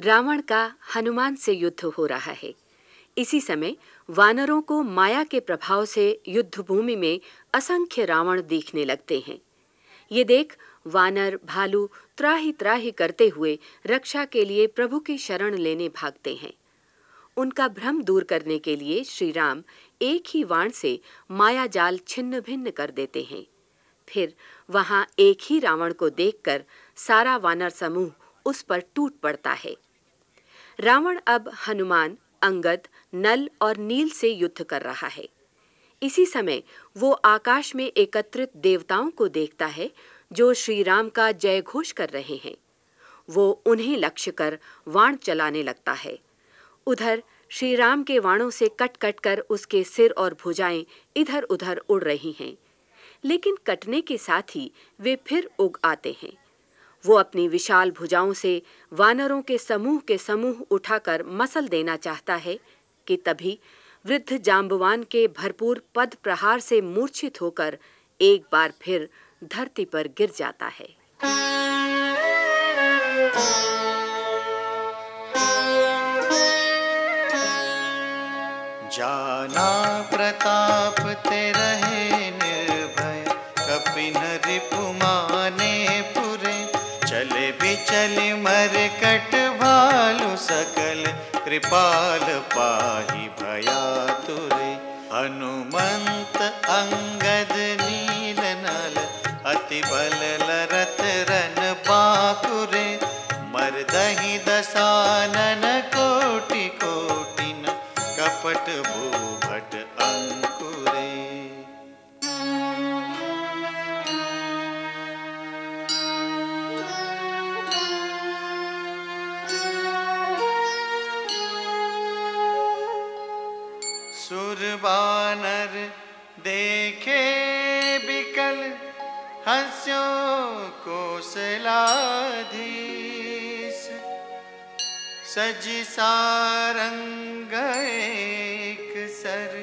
रावण का हनुमान से युद्ध हो रहा है। इसी समय वानरों को माया के प्रभाव से युद्ध भूमि में असंख्य रावण दिखने लगते हैं। ये देख वानर, भालू त्राही त्राही करते हुए रक्षा के लिए प्रभु की शरण लेने भागते हैं। उनका भ्रम दूर करने के लिए श्री राम एक ही वाण से माया जाल छिन्न भिन्न कर देते हैं। फिर वहाँ एक ही रावण को देखकर सारा वानर समूह उस पर टूट पड़ता है। रावण अब हनुमान, अंगद, नल और नील से युद्ध कर रहा है। इसी समय वो आकाश में एकत्रित देवताओं को देखता है, जो श्री राम का जय घोष कर रहे हैं। वो उन्हें लक्ष्य कर वाण चलाने लगता है। उधर श्री राम के वाणों से कट कट कर उसके सिर और भुजाएँ इधर उधर उड़ रही हैं। लेकिन कटने के साथ ही वे फिर उग आते हैं। वो अपनी विशाल भुजाओं से वानरों के समूह के समूह उठाकर मसल देना चाहता है कि तभी वृद्ध जाम्बवान के भरपूर पद प्रहार से मूर्छित होकर एक बार फिर धरती पर गिर जाता है। कृपाल पाही भया तुरे। हनुमंत अंगद नील नल, अति बल लरत रन बाकुरे। मर दही दसानन कोटि कोटिन, कपट भूभट अंकुरे हंस्यो कोसलाधीश सजी सारंग एक सर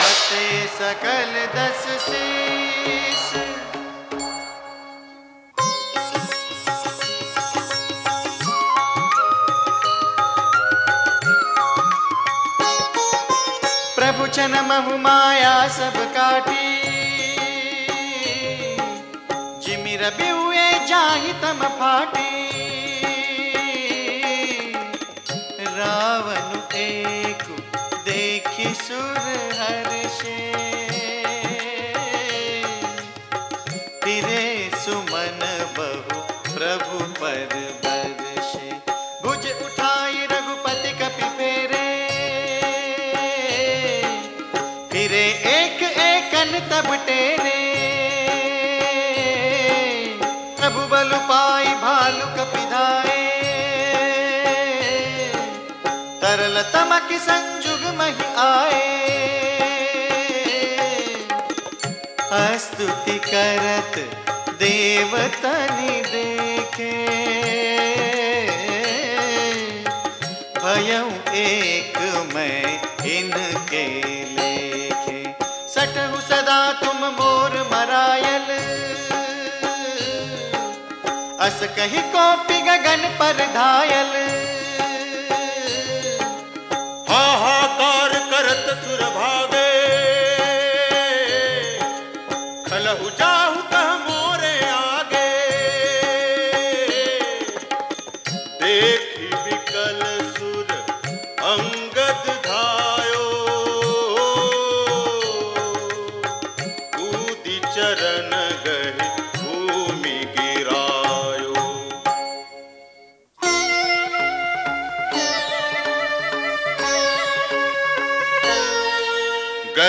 हते सकल दस शीस। प्रभु चन महु माया सब काटी। बिहुए जाहि तम रावण एक देखि सुर हर्षे। तिरे सुमन बहु प्रभु पर बरसे भुज उठाई रघुपति कपि फेरे। फिरे एक एकन तब टेरे। तमक संजुग मही आए। स्तुति करत देवतनि देखे। भयं एक मैं इनके लेखे। सटहु सदा तुम मोर मरायल। अस कही कॉपी गगन पर धायल।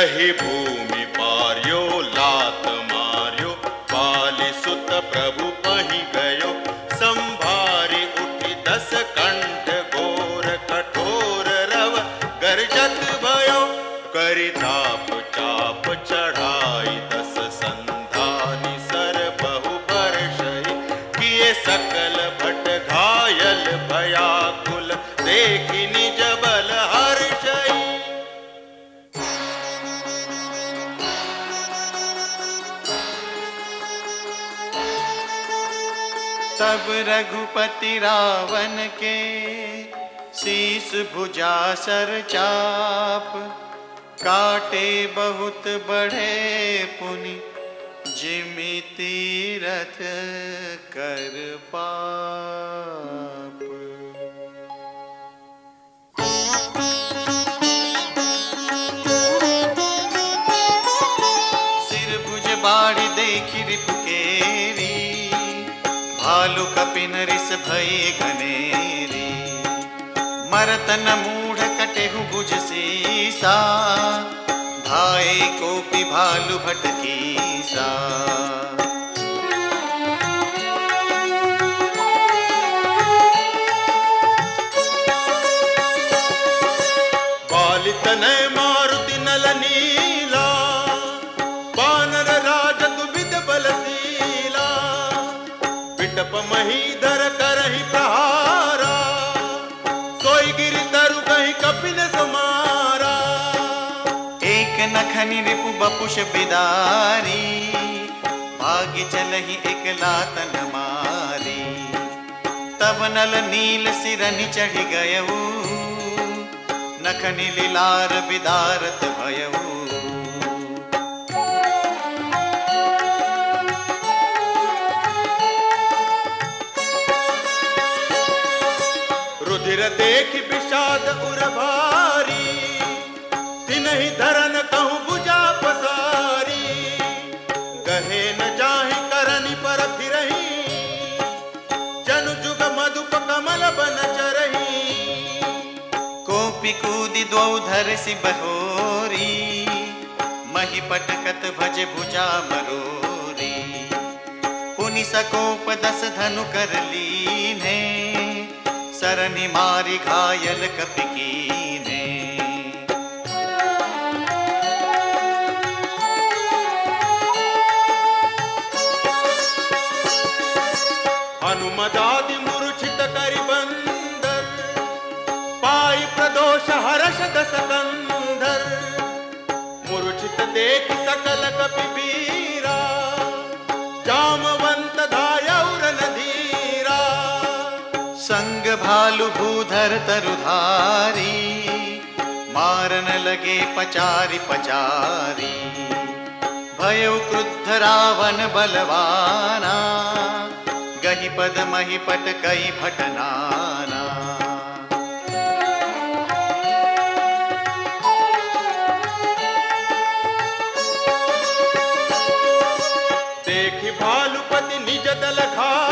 गहि भूमि पार्यो, लात मार्यो बाली सुत प्रभु पही गयो। संभारी उठी दस कंठ गोर कठोर रव गर्जत भयो, करि तब रघुपति रावण के शीस भुजा सर चाप। काटे बहुत बड़े पुनि, जिमी तीरथ कर पाप भालू कपिन रिस भई घनेरी। मरत न मूढ़ कटेहु भुज सीसा। धाए कोपि भालू भटकी सा बालितनय मारुति नखनि रिपु बपुष बिदारी। भाग्य चलहि एक लातन मारी। तब नल नील सिरनि चढ़ गयऊ। नखनि लीलार बिदारत भयऊ। रुधिर देख विषाद उर भारी। कूदि द्वौ धरसि बहोरी मही पटकत भज भुजा मरोरी। पुनि सकोप दस धनु कर लीने, सरनि मारि घायल कपि कीने देख सकल कपि बीरा जामवंत धायौर नधीरा। संग भालु भूधर तरुधारी, मारन लगे पचारी पचारी। भयउ क्रुद्ध रावण बलवाना गही पद मही कई भटनाना। देखि भालुपति निज दल घा